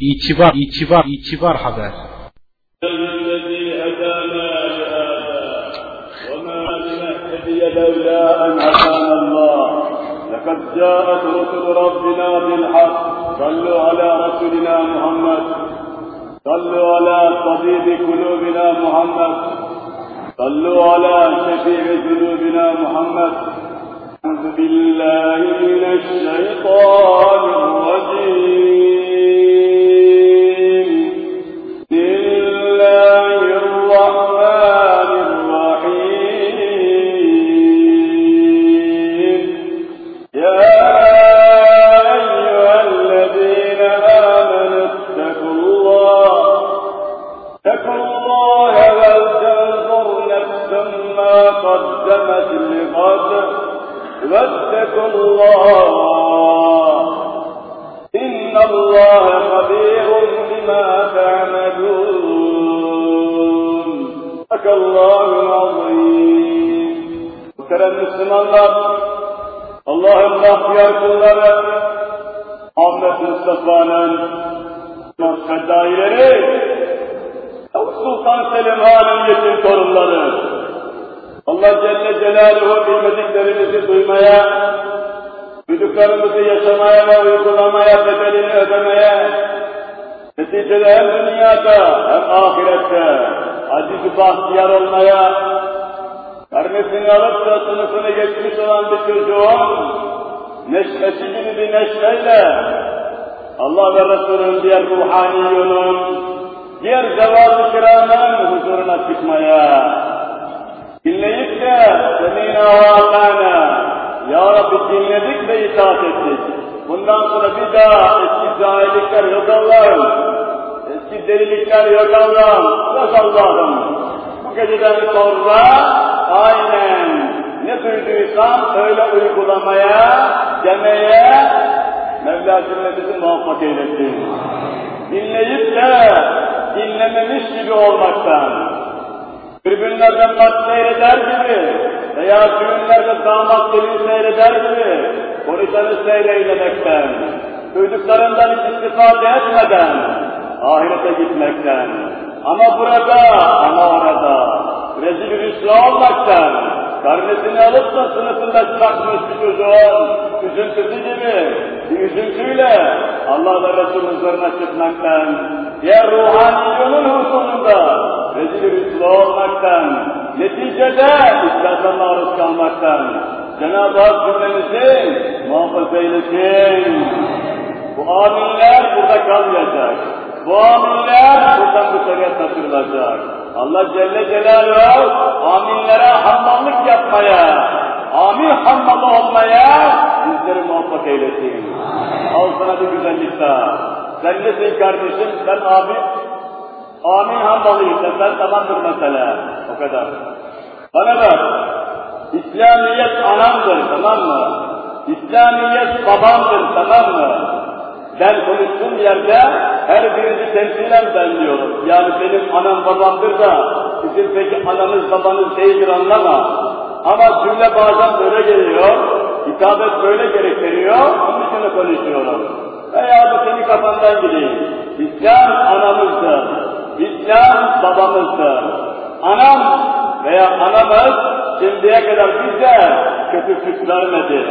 İtibar, itibar, itibar haber. الذي هدانا لهذا وما لنهتدي لولا أن هدانا الله. لقد جاءت رسل ربنا بالحق. صلوا على رسولنا محمد. صلوا على طبيب قلوبنا محمد. صلوا على شفيع ذنوبنا محمد. أعوذ بالله من الشيطان الرجيم. واتقوا الله إن الله خبير بما تعملون صدق الله العظيم Muhterem Müslümanlar, Allah'ın bahtiyar kulları, Ahmet Mustafa'nın fedaileri, Sultan Selim Han'ın yetim torunları, Allah Celle Celaluhu bilmediklerimizi duymaya, duyduklarımızı yaşamaya ve uygulamaya, bedelini ödemeye, neticede hem dünyada hem ahirette aziz bahtiyar olmaya, karnesini alıp da sınıfını geçmiş olan bir çocuğun neşesi gibi bir neşeyle Allah ve Resul'ün diğer ruhani yolun, diğer kiramın huzuruna çıkmaya, dinleyip de semina ve Ya Rabbi dinledik ve itaat ettik. Bundan sonra bir daha eski cahillikler yok Allah'ım. Eski delilikler yok Allah'ım. Yok Allah'ım. Bu geceden sonra aynen ne duyduysam öyle uygulamaya, demeye Mevla cümlemizi muvaffak eylesin. Dinleyip de dinlememiş gibi olmaktan, tribünlerde maç seyreder gibi. Veya düğünlerde damat gelin seyreder gibi. Konuşanı seyreylemekten, duyduklarından hiç istifade etmeden, ahirete gitmekten, ama burada, ama orada, rezil rüsva olmaktan, karnesini alıp da sınıfında çıkartmış bir çocuğun üzüntüsü gibi bir üzüntüyle Allah ve Resulü huzuruna çıkmaktan, diğer ruhani yolun olmaktan, neticede İslam'a maruz kalmaktan, Cenab-ı Hak cümlemizi muhafaza eylesin. Bu aminler burada kalmayacak. Bu aminler buradan dışarıya taşırılacak. Allah Celle Celaluhu aminlere hammallık yapmaya, amin hammalı olmaya bizleri muvaffak eylesin. Al sana bir güzellik daha. Sen nesin kardeşim? Sen abi. Amin hammalıysa sen tamamdır mesele. O kadar. Bana bak. İslamiyet anamdır tamam mı? İslamiyet babamdır tamam mı? Ben konuştuğum yerde her birinizi temsilen ben diyorum. Yani benim anam babamdır da sizin peki ananız babanız değildir anlama. Ama cümle bazen böyle geliyor, hitabet böyle gerektiriyor, onun için konuşuyorum. Veya bu senin kafandan gideyim. İslam anamızdır, İslam babamızdır. Anam veya anamız şimdiye kadar bize kötü süt vermedi.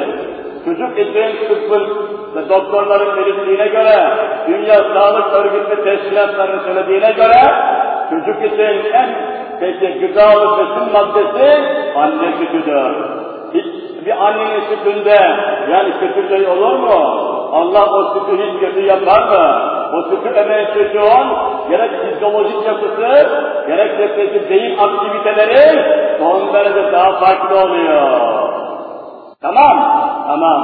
Çocuk için tıbbın ve doktorların belirttiğine göre, Dünya Sağlık Örgütü teşkilatlarının söylediğine göre, çocuk için en peki gıdalı besin maddesi anne sütüdür. Hiç bir annenin sütünde yani kötü şey olur mu? Allah o sütü hiç kötü yapar mı? Sütü emeğin gerek fizyolojik yapısı, gerek de peki beyin aktiviteleri son derece daha farklı oluyor. Tamam, tamam.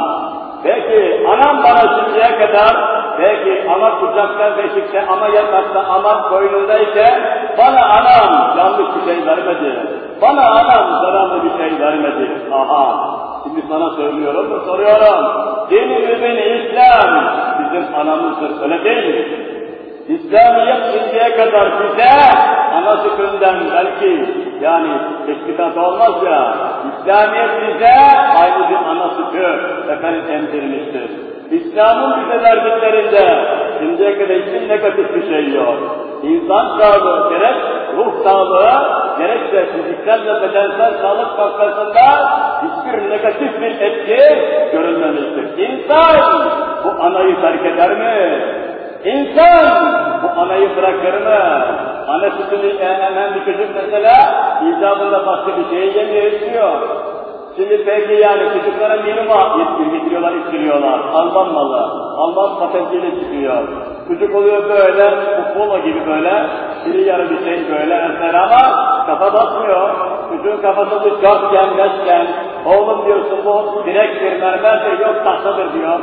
Peki anam bana şimdiye kadar, belki ama kucakta beşikte, ama yatakta, ama koynundayken bana anam yanlış bir şey vermedi. Bana anam zararlı bir şey vermedi. Aha, şimdi sana söylüyorum da soruyorum. Dini mümin İslam bizim anamızdır, öyle değil mi? İslamiyet şimdiye kadar bize ana sütünden belki yani teşkilat olmaz ya, İslamiyet bize aynı bir ana sütü efendim emdirmiştir. İslam'ın bize verdiklerinde şimdiye kadar hiçbir negatif bir şey yok. İnsan sağlığı gerek ruh sağlığı gerekse fiziksel ve bedensel sağlık noktasında hiçbir negatif bir etki görülmemiştir. İnsan bu anayı terk eder mi? İnsan bu anayı bırakır mı? Ana sütünü hemen bir çocuk mesela icabında başka bir şey yemiyor, içiyor. Şimdi peki yani çocuklara minima getiriyorlar, içiriyorlar. Alman malı, Alman patentiyle çıkıyor. Çocuk oluyor böyle, kupolo gibi böyle, biri yarı bir şey böyle mesela ama kafa basmıyor. Çocuğun kafası bir dörtgen, beşgen, oğlum diyorsun bu direktir, mermerdir, yok tahtadır diyor.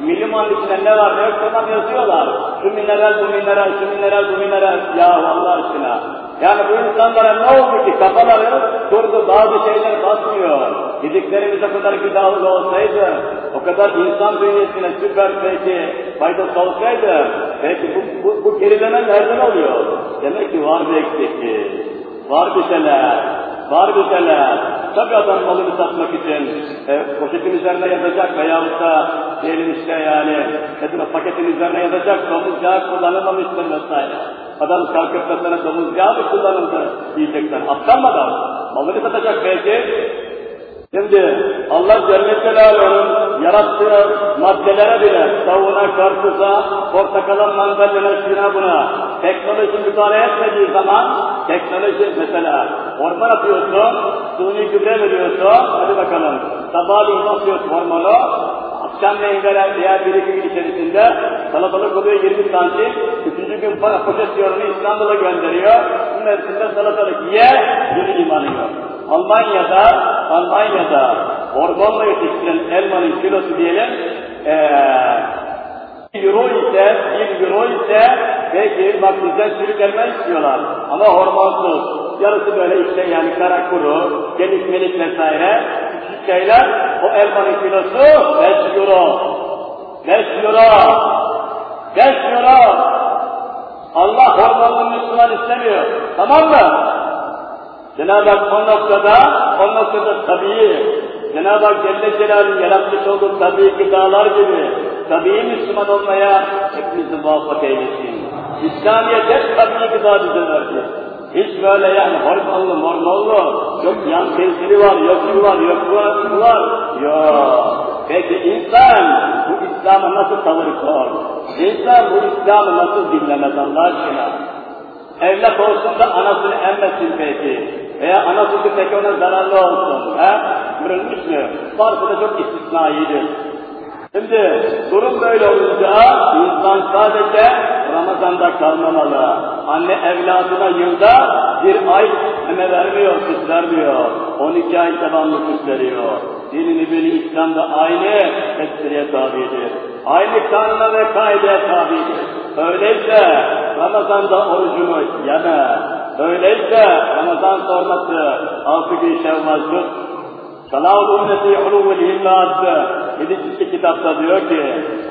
Milimanın içinde ne var ne yok tamam yazıyorlar. Şu mineral, bu mineral, şu mineral, bu mineral. Ya Allah aşkına. Yani bu insanlara ne oldu ki kafaları durdu bazı şeyler basmıyor. Yediklerimiz o kadar gıdalı olsaydı, o kadar insan bünyesine süper peki faydası olsaydı, belki bu, bu, bu gerileme nereden oluyor? Demek ki var bir eksiklik, var bir şeyler, var bir şeyler. Tabi adam malını satmak için e, poşetin üzerine yazacak veyahut da diyelim işte yani dedim, paketin üzerine yazacak domuz yağı kullanılmamıştır vesaire. Adam kalkıp da sana domuz yağı mı kullanıldı diyecekler. Adam? Malını satacak belki. Şimdi Allah Celle Celaluhu'nun yarattığı maddelere bile tavuğuna, karpuza, portakala, mandalina, şuna buna teknoloji müdahale etmediği zaman teknoloji mesela orman atıyorsun, suni gübre veriyorsun, hadi bakalım. Sabahleyin basıyorsun hormonu, akşamleyin veren diğer bir iki gün içerisinde salatalık oluyor 20 santim, üçüncü gün poşet yorunu İstanbul'a gönderiyor, bunun hepsinde salatalık ye, bir imanı yok. Almanya'da, Almanya'da hormonla yetiştirilen elmanın kilosu diyelim, ee, euro ise, bir euro ise belki makbuzden sürük elma istiyorlar. Ama hormonsuz. Yarısı böyle işte yani kara kuru, gelik melik vesaire. Küçük şeyler, o elmanın kilosu 5 euro. 5 euro. 5 euro. Allah hormonlu Müslüman istemiyor. Tamam mı? Cenab-ı Hak o noktada, o noktada tabii, Cenab-ı Hak Celle Celaluhu'nun yaratmış olduğu tabii gıdalar gibi, tabii Müslüman olmaya hepimizi muvaffak eylesin. İslamiyet hep tabii gıda bize. Hiç böyle yani hormonlu mormonlu, yok yan tesiri var, yok şu var, yok bu var, şu var. Yok. Peki insan bu İslam'a nasıl tavır koyar? İnsan bu İslam'ı nasıl dinlemez Allah aşkına? Evlat olsun da anasını emmesin peki. Veya ana sütü peki ona zararlı olsun. He? Görülmüş mü? Varsa çok istisnaidir. Şimdi durum böyle olunca insan sadece Ramazan'da kalmamalı. Anne evladına yılda bir ay meme vermiyor, süt vermiyor. 12 ay devamlı süt veriyor. Dinini biri İslam'da aynı espriye tabidir. Aynı kanuna ve kaideye tabidir. Öyleyse Ramazan'da orucunu yeme. Öyleyse Ramazan sonrası altı gün şevval tut. Salavul ümmeti uluvul himmat Yedi kitapta diyor ki,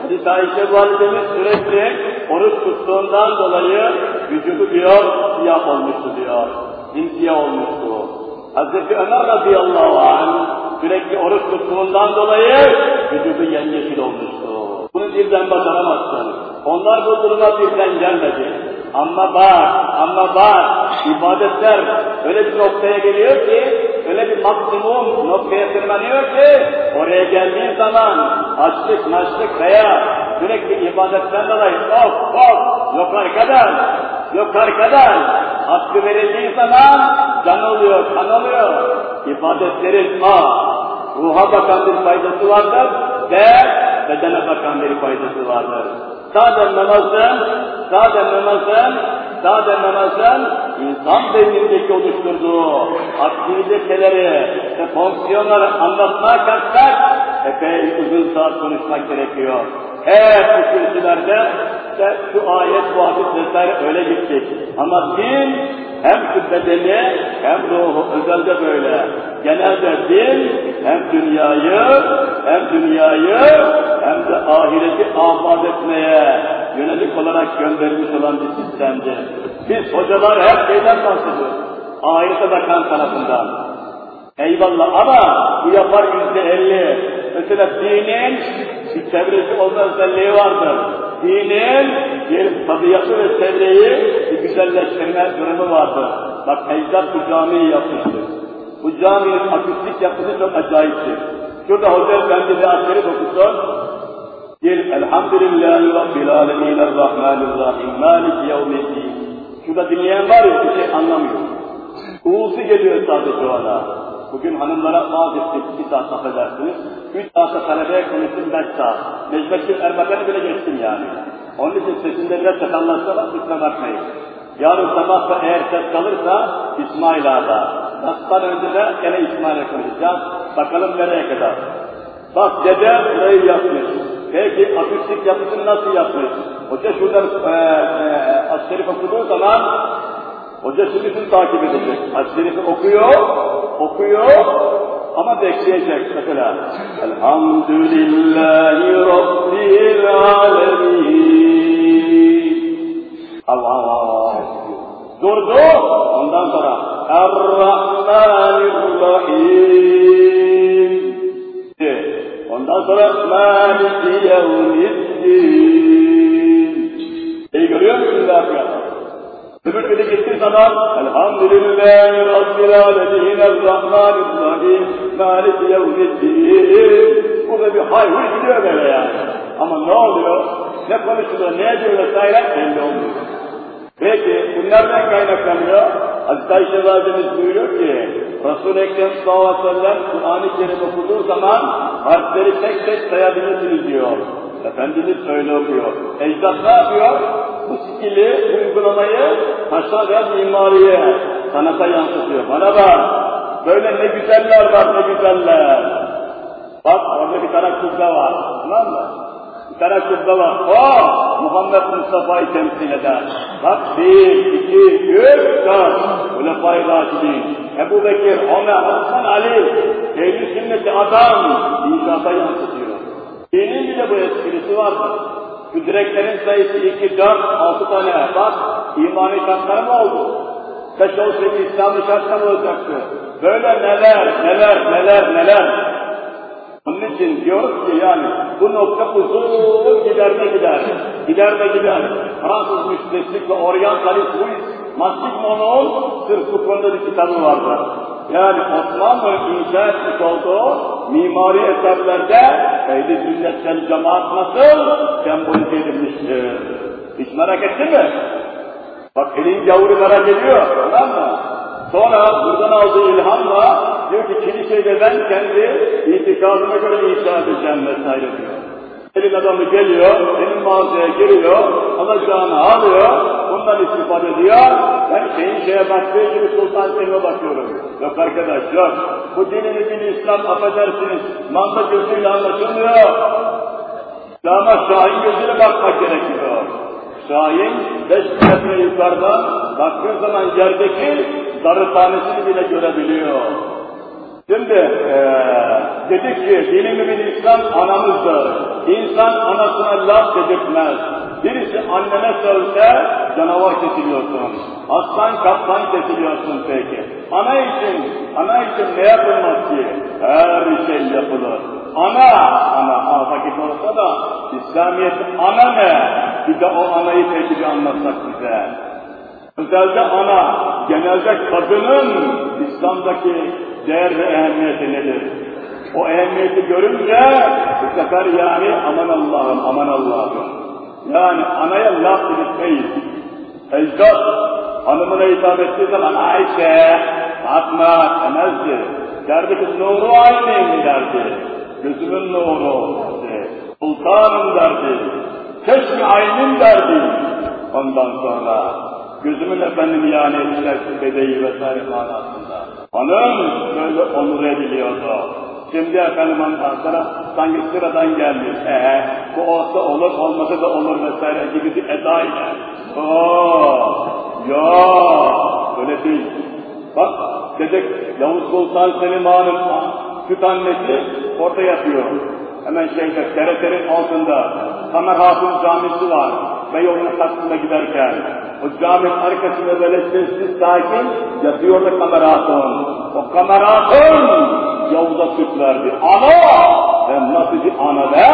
Hadis Ayşe validemiz sürekli oruç tuttuğundan dolayı vücudu diyor, siyah olmuştu diyor. Simsiyah olmuştu. Hazreti Ömer radıyallahu anh sürekli oruç tuttuğundan dolayı vücudu yemyeşil olmuştu. Bunu birden başaramazsın. Onlar bu duruma birden gelmedi. Ama bak, ama bak, ibadetler öyle bir noktaya geliyor ki, öyle bir maksimum noktaya tırmanıyor ki, oraya geldiği zaman açlık, maçlık veya sürekli ibadetten dolayı of of, yok arkadaş, yok arkadaş, hakkı verildiği zaman can oluyor, kan oluyor. İbadetlerin a, ruha bakan bir faydası vardır ve bedene bakan bir faydası vardır. Sadece namazın, sadece namazın, sadece namazın insan beynindeki oluşturduğu aktiviteleri ve fonksiyonları anlatmaya kalksak epey uzun saat konuşmak gerekiyor. Hep bu kürsülerde işte şu ayet, bu hadis vesaire öyle gittik. Ama din hem şu bedeni hem ruhu özelde böyle. Genelde din hem dünyayı hem dünyayı hem de ahireti afat etmeye yönelik olarak gönderilmiş olan bir sistemdir. Biz hocalar her şeyden bahsediyoruz. Ahirete bakan tarafından. Eyvallah ama bu yapar yüzde elli. Mesela dinin bir çevresi olma özelliği vardır. Dinin bir tabiatı ve çevreyi bir güzelleştirme durumu vardır. Bak ecdat bu camiyi yapmıştır. Bu caminin akustik yapısı çok acayiptir. Şurada Hoca Efendi de askeri Bir Elhamdülillahi Rabbil Alemin Errahmanirrahim Malik Yevmiddin. Şurada dinleyen var ya bir şey anlamıyor. Uğultu geliyor sadece ona. Bugün hanımlara vaaz ettik, bir saat affedersiniz. Üç saatte talebeye konuştum, beş saat. Necmettin Erbakan'ı bile geçtim yani. Onun için sesinde biraz sakallaşsa var, kusura bakmayın. Yarın sabah da eğer ses kalırsa İsmail Ağa'da. Nas'tan önce de gene İsmail'e konuşacağız. Bakalım nereye kadar. Bak dede burayı yapmış. Peki akustik yapısını nasıl yapmış? Hoca şuradan e, e, As-Şerif okuduğu zaman Hoca şimdi takip edecek. Hadis-i okuyor, okuyor ama bekleyecek mesela. Elhamdülillahi Rabbil Alemin. Allah Allah. Durdu. Ondan sonra Er-Rahmanir-Rahim. Ondan sonra Maliki Yevmiddin. İyi görüyor musunuz arkadaşlar? Öbür biri gittiği zaman Elhamdülillahi Rabbil Alemin Errahmanirrahim Malik Yevmiddin Bu da bir hayhur gidiyor böyle yani. Ama ne oluyor? Ne konuşuluyor, ne ediyor vesaire belli olmuyor. Peki bunlardan kaynaklanıyor. Hazreti Ayşe Validemiz buyuruyor ki Resul-i Ekrem sallallahu aleyhi ve sellem Kur'an-ı Kerim okuduğu zaman harfleri tek tek sayabilirsiniz diyor. Efendimiz öyle okuyor. Ecdat ne yapıyor? Bu skili, uygulamayı taşa ve mimariye, sanata yansıtıyor. Bana bak, böyle ne güzeller var ne güzeller. Bak orada bir tane kızda var, tamam mı? Tane kızda var. O Muhammed Mustafa'yı temsil eder. Bak bir, iki, üç, dört. Ulefai Raşidin. Ebu Bekir, Ömer, Osman Ali. Ehl-i sünneti adam. İnşaata yansıtıyor. Dinin bile bu esprisi vardır. Şu direklerin sayısı iki, dört, altı tane. Bak, imani şartları mı oldu? Beş olsaydı İslam'ı şartlar mı olacaktı? Böyle neler, neler, neler, neler. İçin diyoruz ki yani bu nokta uzun gider de gider. Gider de gider. Fransız müsteslik ve oryantalist Louis Masjid Monod sırf bu konuda bir kitabı vardı. Yani Osmanlı inşa etmiş olduğu mimari eserlerde ehli sünnetten cemaat nasıl sembolize edilmiştir. Hiç merak ettin mi? Bak elin yavru merak ediyor, tamam mı? Sonra buradan aldığı ilhamla diyor ki kiliseyi ben kendi itikadıma göre inşa edeceğim vesaire diyor. Elin adamı geliyor, benim mağazaya giriyor, alacağını alıyor, bundan istifade ediyor. Ben şeyin şeye baktığı gibi Sultan Selim'e bakıyorum. Yok arkadaş yok. Bu dinin din İslam affedersiniz. Manda gözüyle anlaşılmıyor. İslam'a Şahin gözüyle bakmak gerekiyor. Şahin beş metre yukarıdan baktığı zaman yerdeki darı tanesini bile görebiliyor. Şimdi ee, dedik ki dini mümin İslam anamızdır. İnsan anasına laf dedirtmez. Birisi annene sövse canavar kesiliyorsun. Aslan kaplan kesiliyorsun peki. Ana için, ana için ne yapılmaz ki? Her şey yapılır. Ana, ana, ana vakit olsa da İslamiyet ana ne? Bir de o anayı peki bir anlatsak bize. Özelde ana, genelde kadının İslam'daki değer ve ehemmiyeti nedir? O ehemmiyeti görünce bu sefer yani aman Allah'ım, aman Allah'ım. Yani anaya laf dedirtmeyiz. Ecdat hanımına hitap ettiği zaman Ayşe, Fatma demezdi. Derdi ki nuru aynıyım derdi. Gözümün nuru derdi. Sultanım derdi. Keşke aynim derdi. Ondan sonra gözümün efendim yani ettiler bedeyi vesaire manasında. Hanım böyle onur ediliyordu. Şimdi efendim ondan sonra sanki sıradan gelmiş. Ee, bu olsa olur, olmasa da olur vesaire gibi bir eda ile. Oo, ya öyle değil. Bak dedek Yavuz Sultan Selim Han'ın süt annesi orada yatıyor. Hemen şeyde TRT'nin altında Tamer Hatun Camisi var. Beyoğlu'nun karşısında giderken. O caminin arkasında böyle sessiz sakin yatıyordu kameratın. O kameratın Yavuz'a süt verdi. Ana! Hem nasıl bir ana be?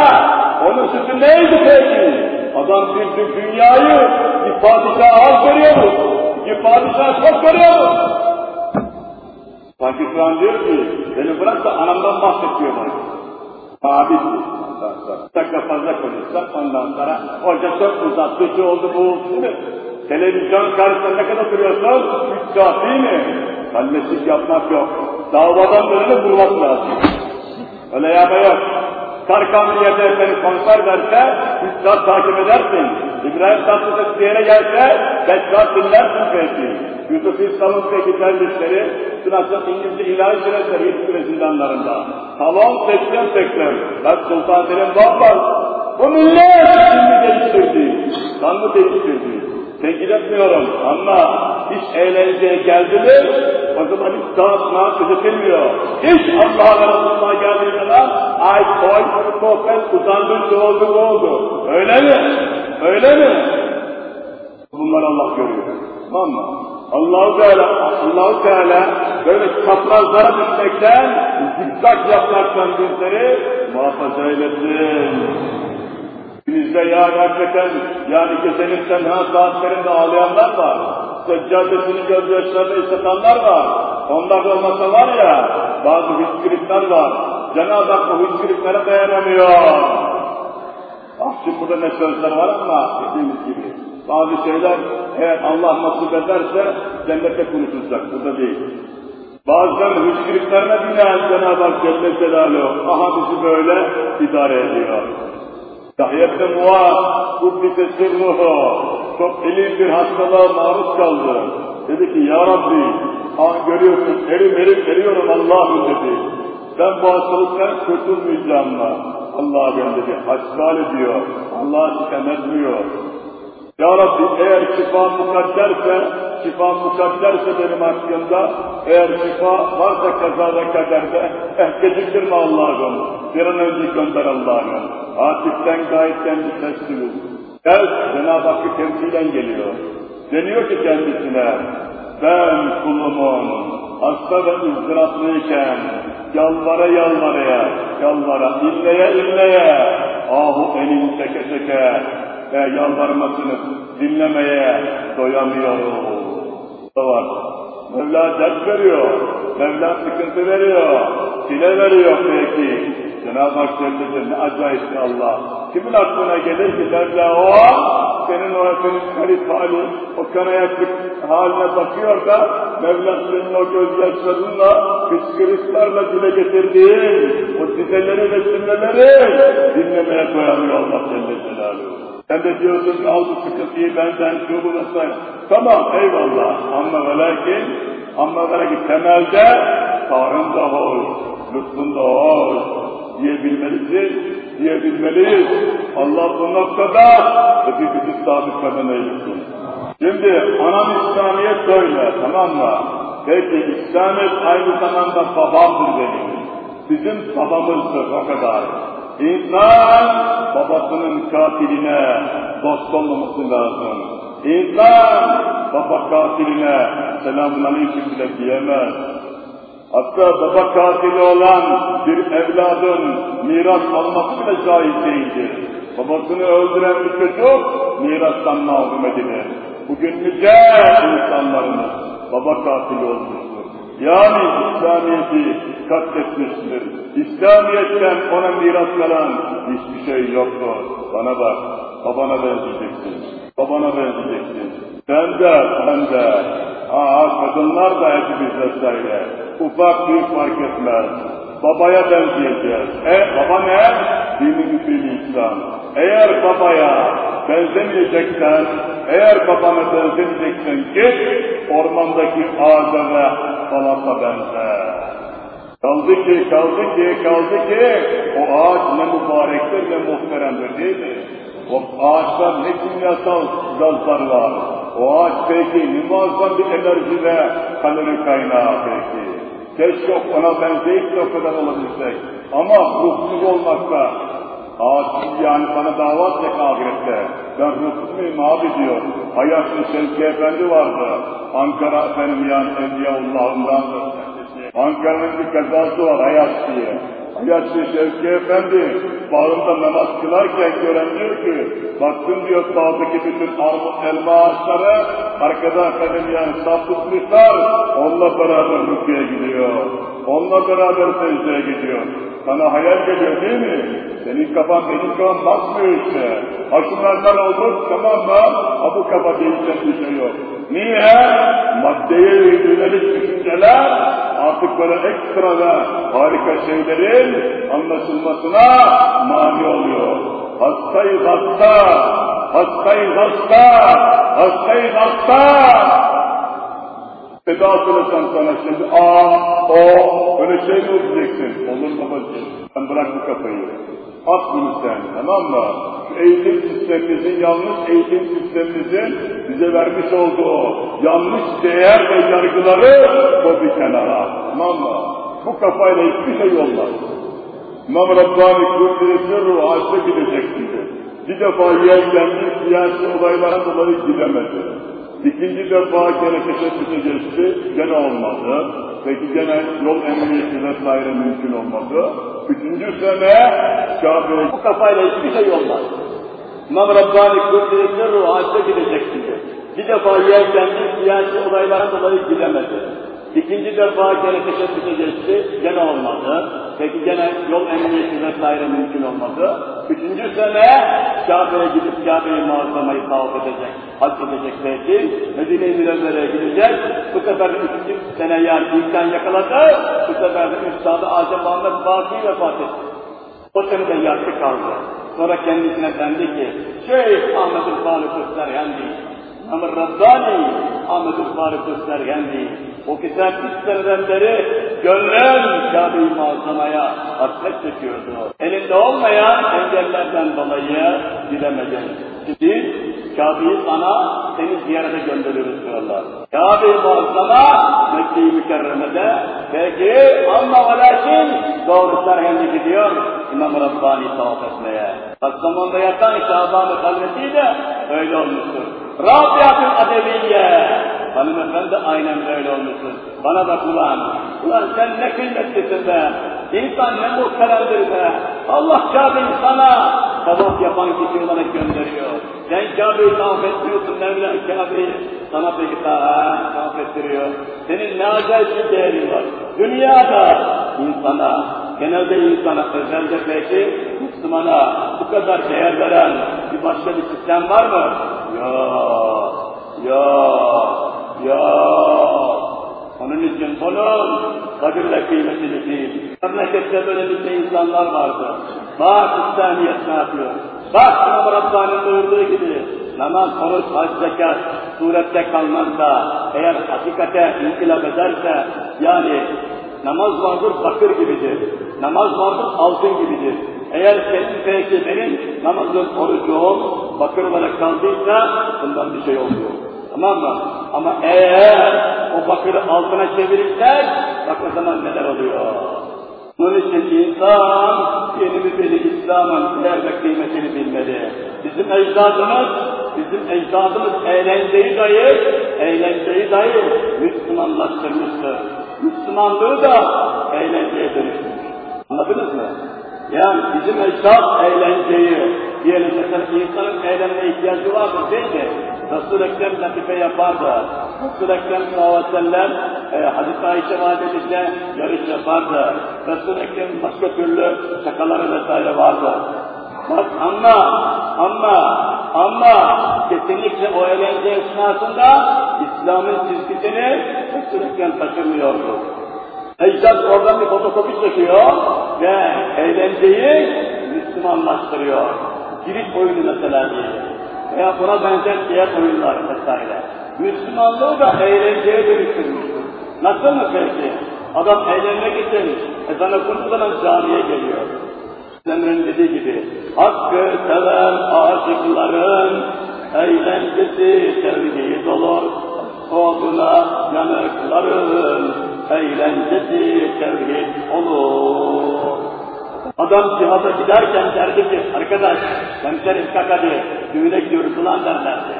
Onun sütü neydi peki? Adam bir dünyayı bir padişaha az veriyordu. Bir padişaha çok veriyordu. Sanki şu an diyor ki, beni bırak da anamdan bahsediyor bana. Abi, dakika fazla konuşsak ondan sonra hoca çok uzattı, şu oldu bu? Televizyon karşısında ne kadar duruyorsun? Üç saat değil mi? Kalleşlik yapmak yok. Davadan döneni bulmak lazım. Öyle yapma yok. Tarkan bir yerde seni konser verse, üç saat takip edersin. İbrahim Tatlıses bir yere gelse, beş saat dinlersin belki. Yusuf İslam'ın peki dervişleri, Sınavsız İngilizce ilahi süreçleri yedi zindanlarında. Salon 80 80. Bak Sultan Selim Babbar, bu millet şimdi değiştirdi. Kanlı değiştirdi. Tenkit etmiyorum ama hiç eğlenceye geldi mi, o zaman hiç dağıtma gözetilmiyor. Hiç Allah'a ve Resulullah'a geldiği zaman, ay koy, sohbet, uzandı, şu oldu, bu oldu. Öyle mi? Öyle mi? Bunları Allah görüyor. Tamam mı? Allah-u Teala, Allah-u Teala böyle çaprazlara düşmekten, zikzak yapmaktan bizleri muhafaza eylesin. Bizde yani hakikaten, yani gecenin tenha saatlerinde ağlayanlar var. Seccadesini gözyaşlarını ıslatanlar var. Onlar olmasa var ya, bazı hüskürükler var. Cenab-ı Hak o hüskürüklere dayanamıyor. Ah şimdi burada ne sözler var ama dediğimiz gibi. Bazı şeyler eğer Allah nasip ederse cennette konuşulacak. Burada değil. Bazen hüskürüklerine binen Cenab-ı Hak Celle Celaluhu. Aha bizi böyle idare ediyor. İbn Muaz, Kuddise sırruhu, çok elim bir hastalığa maruz kaldı. Dedi ki, Ya Rabbi, ah görüyorsun, erim erim eriyorum Allah'ım dedi. Ben bu hastalıktan kurtulmayacağım mı? Allah'ım dedi, haçlar ediyor, Allah sitem etmiyor. Ya Rabbi eğer şifa mukadderse, şifa mukadderse benim hakkımda, eğer şifa varsa kazada kaderde, eh geciktirme Allah'ım, bir an önce gönder Allah'ım. Atiften gayetten bir duyul. Gel, Cenab-ı Hakk'ı temsilen geliyor. Deniyor ki kendisine, ben kulumun hasta ve ızdıraplı yalvara yalvaraya, yalvara, inleye inleye, ahu elin çeke çeke, ve yalvarmasını dinlemeye doyamıyoruz. Da var. Mevla dert veriyor, Mevla sıkıntı veriyor, çile veriyor peki. Cenab-ı Hak Celle ne acayip Allah. Kimin aklına gelir ki Mevla o an senin o senin garip hali, o kanayaklık haline bakıyor da Mevla senin o gözyaşlarınla, kışkırıklarla dile getirdiğin o dizeleri ve cümleleri dinlemeye doyamıyor Allah Celle Celaluhu. Sen de diyorsun al bu sıkıntıyı benden şu bu vesaire. Tamam eyvallah ama ve lakin ama ve lakin temelde Tanrım da hoş, lütfun da hoş diyebilmelisin, diyebilmeliyiz. Allah bu noktada hepimizi sabit kadın eylesin. Şimdi anam İslamiyet böyle tamam mı? Peki İslamiyet aynı zamanda babamdır benim. Bizim babamızdır o kadar. İnsan babasının katiline dost olmaması lazım. İnsan baba katiline selamun aleyküm bile diyemez. Hatta baba katili olan bir evladın miras alması bile caiz değildir. Babasını öldüren bir çocuk mirastan mahrum edilir. Bugün nice insanlarımız baba katili olmuştur. Yani İslamiyet'i katletmiştir. İslamiyet'ten ona miras kalan hiçbir şey yoktur. Bana bak, babana benzeyeceksin. Babana benzeyeceksin. Sen de, sen de. Aa, kadınlar da hepimiz vesaire. Ufak büyük fark etmez. Babaya benzeyeceğiz. E, baba ne? Dini güçlü İslam. Eğer babaya benzemeyeceksen, eğer babana benzemeyeceksen git, ormandaki ağaca ve salata benzer. Kaldı ki, kaldı ki, kaldı ki, o ağaç ne mübarektir ne muhteremdir değil mi? O ağaçta ne kimyasal gazlar var. O ağaç peki muazzam bir enerji ve kalori kaynağı peki. Keşke ona benzeyip de o kadar olabilsek. Ama ruhsuz olmakta, Aa yani bana davat ya ahirette. Ben ruhsuz muyum abi diyor. Hayatlı Şevki Efendi vardı. Ankara efendim yani Evliyaullah'ındandır kendisi. Ankara'nın bir kazası var Hayat diye. Hayatlı Şevki Efendi bağında namaz kılarken gören diyor ki baktım diyor sağdaki bütün elma ağaçları arkada efendim yani saf tutmuşlar onunla beraber rüküye gidiyor. Onunla beraber secdeye gidiyor. Sana hayal geliyor değil mi? Senin kafan benim kafam basmıyor işte. Ha şunlardan olmuş tamam mı? Ha bu kafa değişen bir şey yok. Niye? Maddeye yönelik düşünceler artık böyle ekstra ve harika şeylerin anlaşılmasına mani oluyor. Hastayız hasta, hastayız hasta, hastayız hasta. Veda söylesem sana şimdi, aa, o, öyle şey mi diyeceksin? Olur babacığım, sen bırak bu kafayı. At bunu sen, tamam mı? Eğitim sistemimizin, yanlış eğitim sistemimizin bize vermiş olduğu yanlış değer ve yargıları koy bir kenara, tamam? Bu kafayla hiçbir şey olmaz. İmam Rabbani Kudüs'ü sırrı ağaçta gidecek dedi. Bir defa yelkenli siyasi olaylara dolayı gidemedi. İkinci defa gene teşebbüse geçti, gene olmadı. Peki gene yol emniyeti vesaire mümkün olmadı. Üçüncü sene Kabe'ye bu kafayla hiçbir şey olmaz. İmam Rabbani Kudüs'e ruhâçta gidecek şimdi. Bir defa yelkendi, siyasi olaylara dolayı gidemedi. İkinci defa gene teşebbüse geçti, gene olmadı. Peki gene yol emniyeti vesaire mümkün olmadı. Üçüncü sene Kabe'ye gidip Kabe'yi muazzamayı tavaf edecek, hac edecek belki. Medine-i Münevvere'ye gidecek. Bu sefer üçüncü sene yani imkan yakaladı. Bu sefer de Üstad-ı Muhammed Baki vefat etti. O sene de yattı kaldı. Sonra kendisine dendi ki, Şeyh Ahmet-ül Faruk Serhendi, Amr Rabbani, Ahmet-ül Faruk Serhendi, o üç seneden beri gönlün Kabe-i Muazzama'ya hasret çekiyordu. Elinde olmayan engellerden dolayı gidemedin. Şimdi Kabe'yi sana seni ziyarete gönderiyoruz diyorlar. Kabe-i Muazzama Mekke-i Mükerreme'de peki ama ve lakin doğru serhendi gidiyor İmam Rabbani tavaf etmeye. Kastamonu yatan Şaban-ı Kalveti de öyle olmuştur. Rabiatül Adeviye Hanımefendi aynen böyle olmuşsun. Bana bak ulan, ulan sen ne kıymetlisin be. İnsan ne muhteremdir be. Allah Kabe'yi sana tavaf yapan kişi olarak gönderiyor. Sen Kabe'yi tavaf etmiyorsun, Mevla Kabe'yi sana peki tavaf ettiriyor. Senin ne acayip bir değerin var. Dünyada insana, genelde insana, özelde peki Müslümana bu kadar değer veren bir başka bir sistem var mı? Yok. Yok. Yok. Onun için bunun kabirle kıymetini değil. Memlekette böyle bir insanlar vardı. Bak İslamiyet ne yapıyor? Bak İmam Rabbani'nin buyurduğu gibi namaz, oruç, hac, zekat surette kalmazsa, eğer hakikate inkılap ederse, yani namaz vardır bakır gibidir. Namaz vardır altın gibidir. Eğer senin benim namazın, orucum bakır olarak kaldıysa bundan bir şey olmuyor. Tamam mı? Ama eğer o bakırı altına çevirirsen, bak o zaman neler oluyor? Bunun için insan yeni bir İslam'ın değer ve kıymetini bilmeli. Bizim ecdadımız, bizim ecdadımız eğlenceyi dahi, eğlenceyi dahi Müslümanlaştırmıştır. Müslümanlığı da eğlenceye. Anladınız mı? Yani bizim ecdad eğlenceyi, diyelim mesela insanın eğlenmeye ihtiyacı vardır değil mi? Resul-i Ekrem latife yapardı. Resul-i Ekrem sallallahu aleyhi ve sellem e, Hazreti Ayşe validemizle yarış yapardı. Resul-i Ekrem başka türlü şakaları vesaire vardı. Bak ama, ama, ama kesinlikle o eğlence esnasında İslam'ın çizgisini Resul-i Ekrem taşımıyordu. Ecdat oradan bir fotokopi çekiyor ve eğlenceyi Müslümanlaştırıyor. Giriş oyunu mesela diye. Veya buna benzer diğer oyunlar vesaire. Müslümanlığı da eğlenceye dönüştürmüştür. Nasıl mı peki? Adam eğlenmek için ezan okunduğu zaman camiye geliyor. Emre'nin dediği gibi, hakkı seven aşıkların eğlencesi sevgiyi dolur, soğukuna yanıkların eğlencesi tevhid olur. Adam cihada giderken derdi ki, arkadaş, hemşerim kalk hadi, düğüne gidiyoruz ulan derlerdi.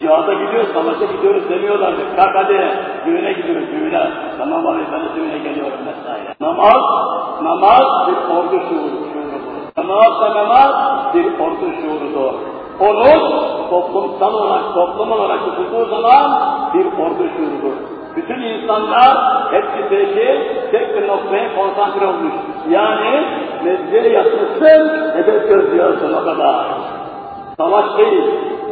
Cihada gidiyoruz, savaşa gidiyoruz demiyorlardı. Kalk hadi, düğüne gidiyoruz, düğüne. Tamam abi, ben de düğüne geliyorum vesaire. Namaz, namaz bir ordu şuuru. Namaz da namaz bir ordu şuurudur. Onun toplumsal olarak, toplum olarak tutulduğu zaman bir ordu şuurudur. Bütün insanlar hepsi peki tek bir noktaya konsantre olmuş. Yani meclise yatmışsın, hedef gözlüyorsun o kadar. Savaş değil,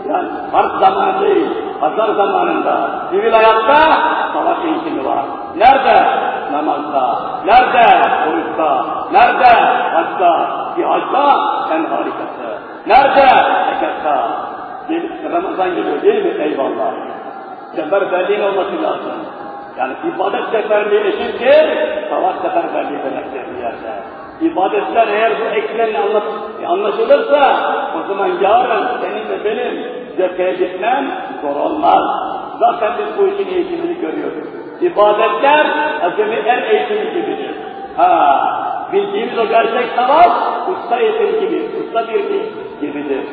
yani harp zamanı değil, pazar zamanında, sivil hayatta savaş eğitimi var. Nerede? Namazda. Nerede? Oruçta. Nerede? Hacda. Cihazda en harikası. Nerede? Zekatda. Ramazan geliyor değil mi? Eyvallah. Seferberliğin olması lazım. Yani ibadet seferliği eşittir, savaş seferberliği demektir bir yerde. İbadetler eğer bu eksenle anlaşılırsa, o zaman yarın senin ve benim cepheye gitmem zor olmaz. Zaten biz bu işin eğitimini görüyoruz. İbadetler acemiler eğitimi gibidir. Ha, bildiğimiz o gerçek savaş, usta eğitim gibi, usta bir gibidir.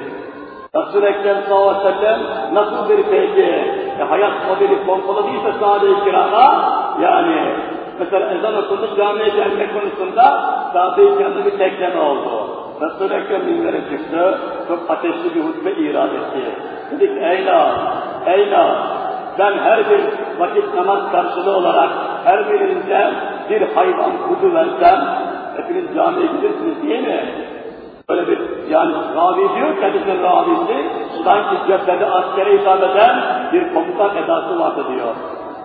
Resul-i Ekrem sallallahu nasıl bir peki e, hayat modeli pompaladıysa sahabe-i kirama yani mesela ezan okundu camiye gelmek konusunda sahabe-i kiramda bir tekleme oldu. Resul-i Ekrem minbere çıktı, çok ateşli bir hutbe irad etti. Dedik eyla, eyla, ben her bir vakit namaz karşılığı olarak her birinize bir hayvan kudu versem, hepiniz camiye gidersiniz değil mi? Böyle bir yani ravi diyor kendisinin ravisi sanki cephede askere hitap eden bir komutan edası vardı diyor.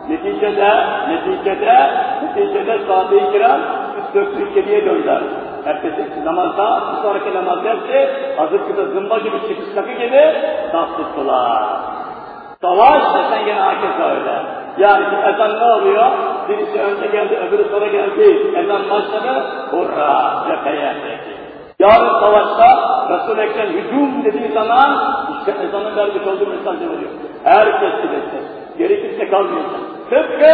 Neticede, neticede, neticede sahabe-i kiram 447'ye döndüler. Ertesi namazda, bir sonraki namaz hepsi hazır kıza zımba gibi çıkış takı gibi saf tuttular. Savaş desen gene herkes öyle. Yani ezan ne oluyor? Birisi önce geldi, öbürü sonra geldi. Ezan başladı, hurra, cepheye. Yarın savaşta Resul-i Ekrem hücum dediği zaman işte ezanın vermiş olduğu mesajı veriyor. Herkes gidecek. Geri kimse kalmayacak. Tıpkı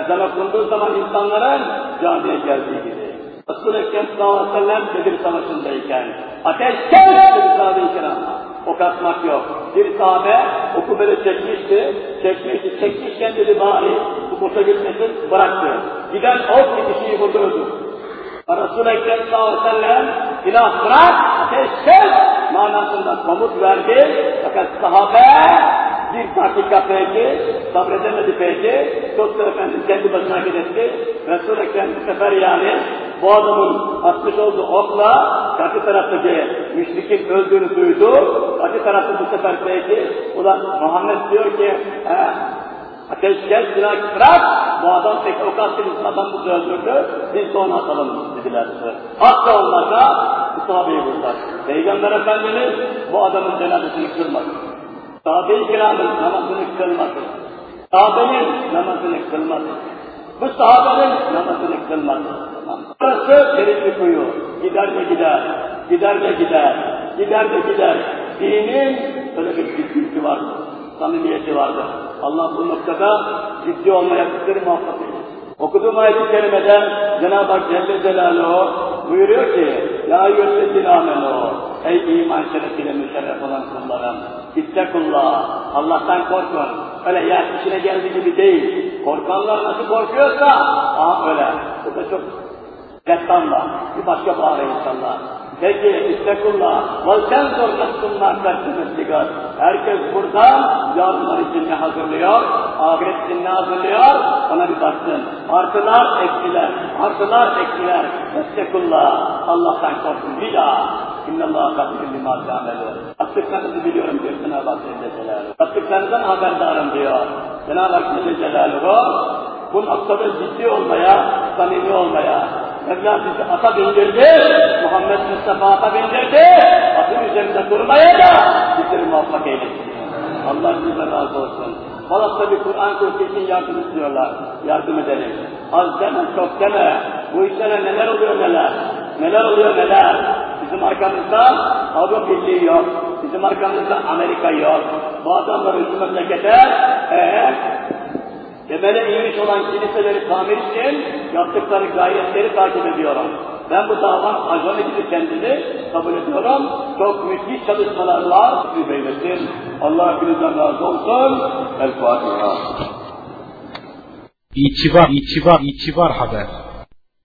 ezan okunduğu zaman insanların camiye geldiği gibi. Resul-i Ekrem sallallahu aleyhi ve sellem Savaşı'ndayken ateş kes dedi sahabe-i kiram. Ok atmak yok. Bir sahabe oku böyle çekmişti, çekmişti, çekmişken dedi bari bu boşa gitmesin, bıraktı. Giden ok bir kişiyi vurdu öldü. Resul-i Ekrem sallallahu aleyhi ve sellem silah bırak, ateş kes manasında komut verdi. Fakat sahabe bir dakika peki, sabredemedi peki, Tuttu Efendimiz kendi başına hareket etti. Resul-i Ekrem bu sefer yani bu adamın atmış olduğu okla karşı taraftaki müşrikin öldüğünü duydu. Karşı tarafta bu sefer peki, ulan Muhammed diyor ki, he, Ateş silah bırak, bu adam tek ok attınız, adam bizi öldürdü, biz de onu atalım dediler. Hatta bu sahabeyi vurdular. Peygamber Efendimiz bu adamın cenazesini kılmadı. Sahabe-i kiramın namazını kılmadı. Sahabenin namazını kılmadı. Bu sahabenin namazını kılmadı. Burası derin bir kuyu. Gider de gider, gider de gider, gider de gider. Dinin böyle bir ciddi vardır, samimiyeti vardır. Allah bu noktada ciddi olmaya bizleri muvaffak. Okuduğum ayet-i kerimede Cenab-ı Hak Celle Celaluhu buyuruyor ki Ya yüllezine amenu Ey iman şerefiyle müşerref olan kullarım İttekullah Allah'tan korkun. Öyle yer işine geldiği gibi değil. Korkanlar nasıl korkuyorsa aa öyle. Bu da çok Destanla, bir başka bağlı insanlar. Peki istekullah ve senzor hakkından dersiniz çıkar. Herkes burada yarınlar için ne hazırlıyor? Ahiret için ne hazırlıyor? Ona bir baksın. Artılar eksiler, artılar eksiler. İstekullah. Allah'tan korkun. Bir daha. İnne Allah'a kafir lima amelu. Yaptıklarınızı biliyorum diyor Cenab-ı Hak Celle Celaluhu. Yaptıklarınızdan haberdarım diyor. Cenab-ı Hak Celle Celaluhu bu noktada ciddi olmaya, samimi olmaya, Mevla bizi ata bindirdi, Muhammed Mustafa ata bindirdi, atın üzerinde durmaya da bizleri muvaffak eylesin. Allah bize razı olsun. Malat'ta bir Kur'an kursu için yardım istiyorlar. Yardım edelim. Az deme, çok deme. Bu işlere neler oluyor neler. Neler oluyor neler. Bizim arkamızda Avrupa Birliği yok. Bizim arkamızda Amerika yok. Bu adamların şu memlekete ee, temeli iyiymiş olan kiliseleri tamir için yaptıkları gayretleri takip ediyorum. Ben bu davan acına gidip kendini kabul ediyorum. Çok müthiş çalışmalar var. Beylesin. Allah hepinizden razı olsun. El Fatiha. İtibar, itibar, itibar haber.